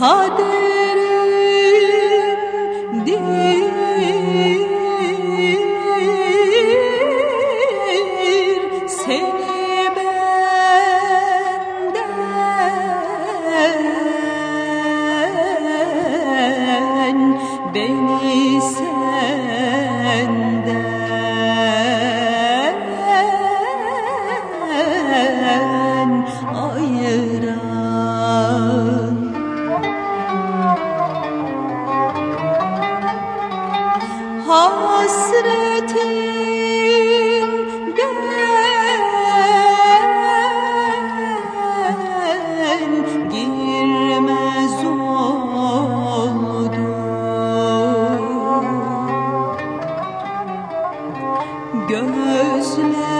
Kaderimdir seni benden Beni senden Hasretimden girmez oldu. Gözlere